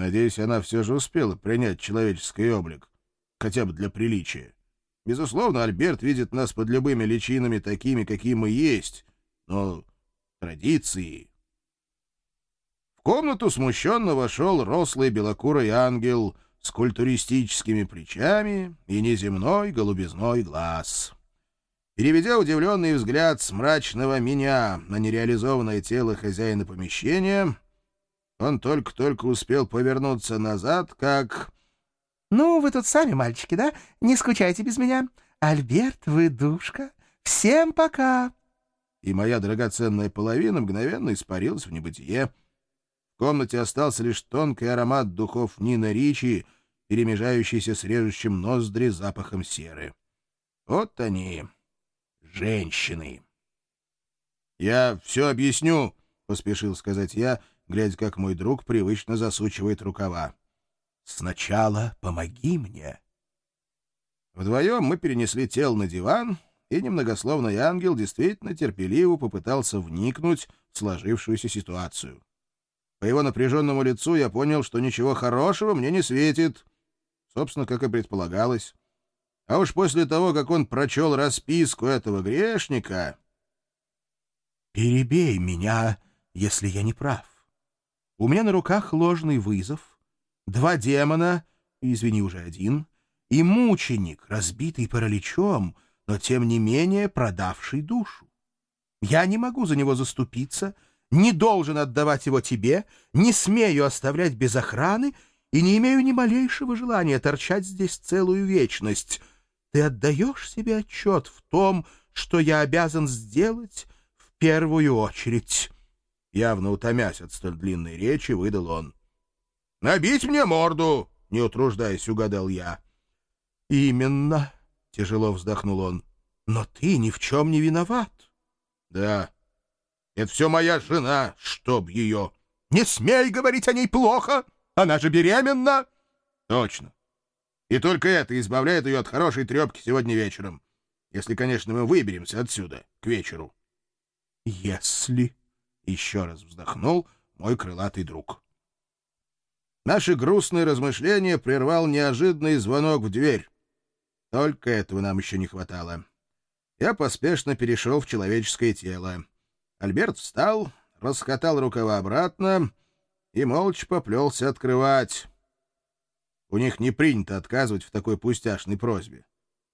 Надеюсь, она все же успела принять человеческий облик, хотя бы для приличия. Безусловно, Альберт видит нас под любыми личинами такими, какие мы есть, но традиции... В комнату смущенно вошел рослый белокурый ангел с культуристическими плечами и неземной голубизной глаз. Переведя удивленный взгляд с мрачного меня на нереализованное тело хозяина помещения, он только-только успел повернуться назад, как... «Ну, вы тут сами, мальчики, да? Не скучайте без меня. Альберт, вы душка. Всем пока!» И моя драгоценная половина мгновенно испарилась в небытие. В комнате остался лишь тонкий аромат духов Нина Ричи, перемежающийся с режущим ноздри запахом серы. Вот они, женщины. «Я все объясню», — поспешил сказать я, глядя, как мой друг привычно засучивает рукава. Сначала помоги мне. Вдвоем мы перенесли тело на диван, и немногословный ангел действительно терпеливо попытался вникнуть в сложившуюся ситуацию. По его напряженному лицу я понял, что ничего хорошего мне не светит. Собственно, как и предполагалось. А уж после того, как он прочел расписку этого грешника... «Перебей меня, если я не прав. У меня на руках ложный вызов, два демона, извини, уже один, и мученик, разбитый параличом, но тем не менее продавший душу. Я не могу за него заступиться, не должен отдавать его тебе, не смею оставлять без охраны и не имею ни малейшего желания торчать здесь целую вечность. Ты отдаешь себе отчет в том, что я обязан сделать в первую очередь?» Явно утомясь от столь длинной речи, выдал он. Набить мне морду, не утруждаясь, угадал я. Именно, тяжело вздохнул он. Но ты ни в чем не виноват. Да. Это все моя жена, чтоб ее. Не смей говорить о ней плохо. Она же беременна. Точно. И только это избавляет ее от хорошей трепки сегодня вечером. Если, конечно, мы выберемся отсюда к вечеру. Если... Еще раз вздохнул мой крылатый друг. Наши грустные размышления прервал неожиданный звонок в дверь. Только этого нам еще не хватало. Я поспешно перешел в человеческое тело. Альберт встал, раскатал рукава обратно и молча поплелся открывать. У них не принято отказывать в такой пустяшной просьбе.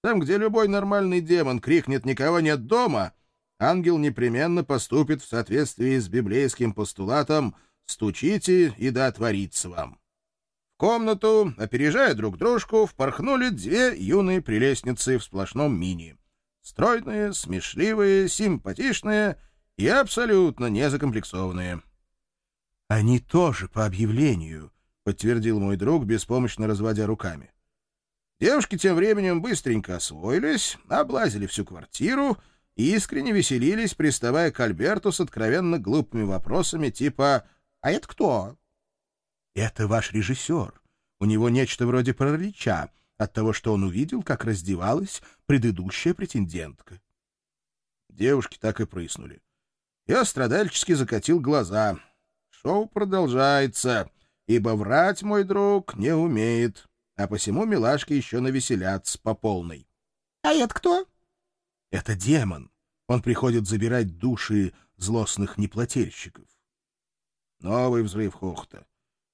Там, где любой нормальный демон крикнет «никого нет дома», ангел непременно поступит в соответствии с библейским постулатом «стучите, и да отворится вам». В комнату, опережая друг дружку, впорхнули две юные прелестницы в сплошном мини. Стройные, смешливые, симпатичные и абсолютно незакомплексованные. «Они тоже по объявлению», — подтвердил мой друг, беспомощно разводя руками. Девушки тем временем быстренько освоились, облазили всю квартиру искренне веселились, приставая к Альберту с откровенно глупыми вопросами типа «А это кто? Это ваш режиссер. У него нечто вроде паралича от того, что он увидел, как раздевалась предыдущая претендентка. Девушки так и прыснули. Я страдальчески закатил глаза. Шоу продолжается, ибо врать мой друг не умеет, а посему милашки еще навеселятся по полной. — А это кто? — Это демон. Он приходит забирать души злостных неплательщиков. Новый взрыв хохота.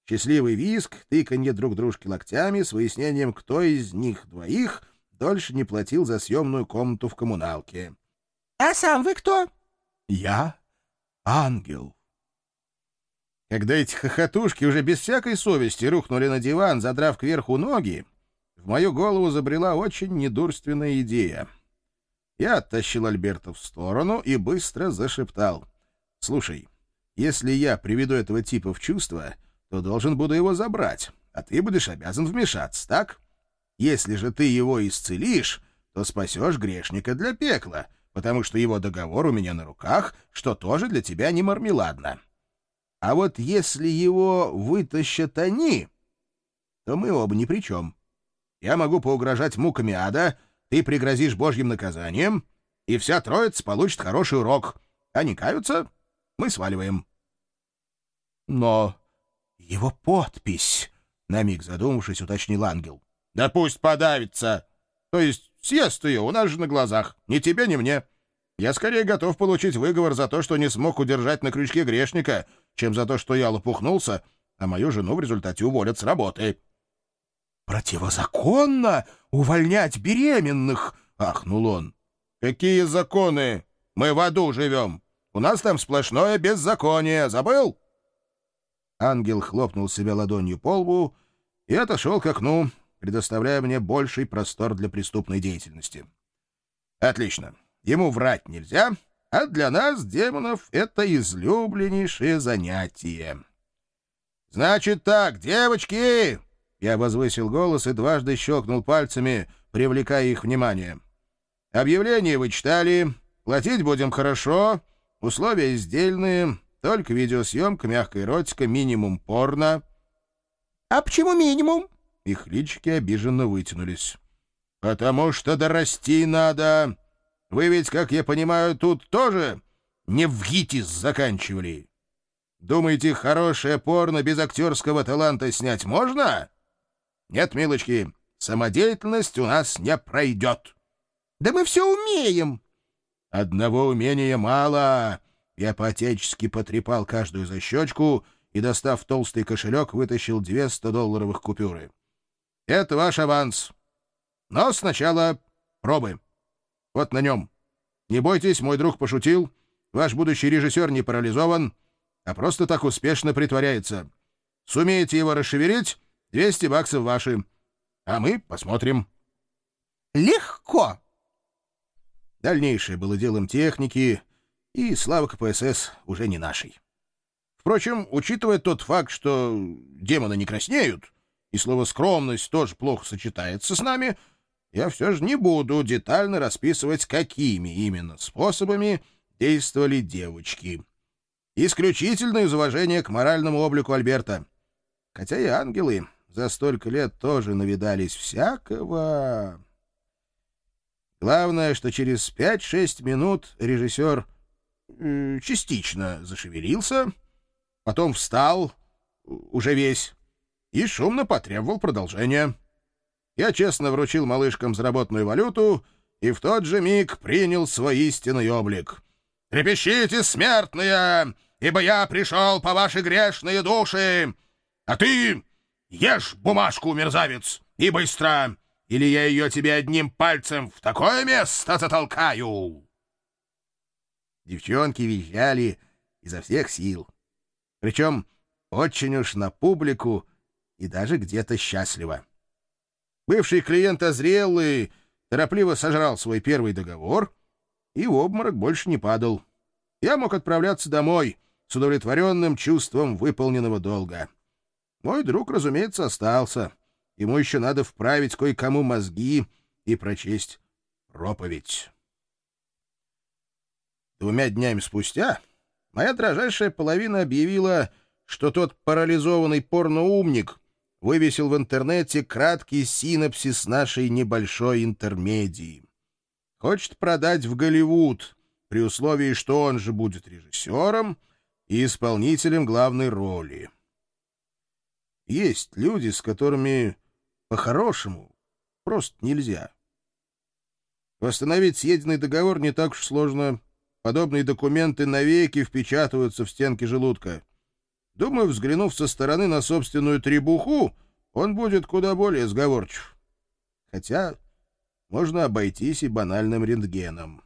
Счастливый виск, тыканье друг дружки локтями с выяснением, кто из них двоих дольше не платил за съемную комнату в коммуналке. — А сам вы кто? — Я ангел. Когда эти хохотушки уже без всякой совести рухнули на диван, задрав кверху ноги, в мою голову забрела очень недурственная идея. Я оттащил Альберта в сторону и быстро зашептал. — Слушай, если я приведу этого типа в чувство то должен буду его забрать, а ты будешь обязан вмешаться, так? Если же ты его исцелишь, то спасешь грешника для пекла, потому что его договор у меня на руках, что тоже для тебя не мармеладно. А вот если его вытащат они, то мы оба ни при чем. Я могу поугрожать муками ада, ты пригрозишь божьим наказанием, и вся троица получит хороший урок. Они каются, мы сваливаем. Но его подпись, — на миг задумавшись, уточнил ангел. — Да пусть подавится. То есть съест ее, у нас же на глазах. Ни тебе, ни мне. Я скорее готов получить выговор за то, что не смог удержать на крючке грешника, чем за то, что я лопухнулся, а мою жену в результате уволят с работы. — Противозаконно увольнять беременных! — ахнул он. — Какие законы? Мы в аду живем. У нас там сплошное беззаконие. Забыл? Ангел хлопнул себя ладонью по лбу и отошел к окну, предоставляя мне больший простор для преступной деятельности. Отлично. Ему врать нельзя, а для нас, демонов, это излюбленнейшее занятие. Значит так, девочки! Я возвысил голос и дважды щелкнул пальцами, привлекая их внимание. Объявление вы читали, платить будем хорошо, условия издельные, только видеосъемка, мягкая эротика, минимум порно. — А почему минимум? Их личики обиженно вытянулись. — Потому что дорасти надо. Вы ведь, как я понимаю, тут тоже не в ГИТИС заканчивали. Думаете, хорошее порно без актерского таланта снять можно? Нет, милочки, самодеятельность у нас не пройдет. — Да мы все умеем. — Одного умения мало. Я по-отечески потрепал каждую за щечку и, достав толстый кошелек, вытащил две 100-долларовых купюры. Это ваш аванс. Но сначала пробы. Вот на нем. Не бойтесь, мой друг пошутил. Ваш будущий режиссер не парализован, а просто так успешно притворяется. Сумеете его расшевелить, 200 баксов ваши. А мы посмотрим. Легко. Дальнейшее было делом техники, и слава КПСС уже не нашей. Впрочем, учитывая тот факт, что демоны не краснеют, и слово «скромность» тоже плохо сочетается с нами, я все же не буду детально расписывать, какими именно способами действовали девочки. Исключительно из уважения к моральному облику Альберта. Хотя и ангелы за столько лет тоже навидались всякого. Главное, что через пять-шесть минут режиссер э, частично зашевелился, потом встал, уже весь, и шумно потребовал продолжения. Я честно вручил малышкам заработанную валюту и в тот же миг принял свой истинный облик. «Трепещите, смертные, ибо я пришел по ваши грешные души! А ты ешь бумажку, мерзавец, и быстро, или я ее тебе одним пальцем в такое место затолкаю!» Девчонки визжали изо всех сил. Причем очень уж на публику и даже где-то счастливо. Бывший клиент озрел и торопливо сожрал свой первый договор и в обморок больше не падал. Я мог отправляться домой с удовлетворенным чувством выполненного долга. Мой друг, разумеется, остался. Ему еще надо вправить кое-кому мозги и прочесть проповедь. Двумя днями спустя моя дрожайшая половина объявила, что тот парализованный порноумник вывесил в интернете краткий синопсис нашей небольшой интермедии. Хочет продать в Голливуд, при условии, что он же будет режиссером и исполнителем главной роли. Есть люди, с которыми по-хорошему просто нельзя. Восстановить съеденный договор не так уж сложно. Подобные документы навеки впечатываются в стенки желудка. Думаю, взглянув со стороны на собственную требуху, он будет куда более сговорчив. Хотя можно обойтись и банальным рентгеном.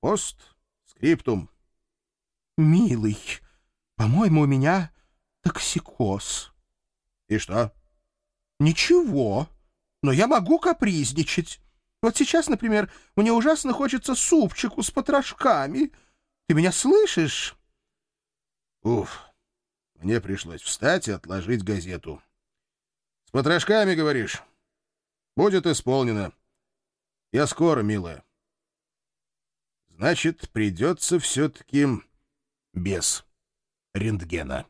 Пост, скриптум. «Милый, по-моему, у меня токсикоз». «И что?» «Ничего, но я могу капризничать. Вот сейчас, например, мне ужасно хочется супчику с потрошками. Ты меня слышишь?» Уф, мне пришлось встать и отложить газету. С потрошками, говоришь? Будет исполнено. Я скоро, милая. Значит, придется все-таки без рентгена.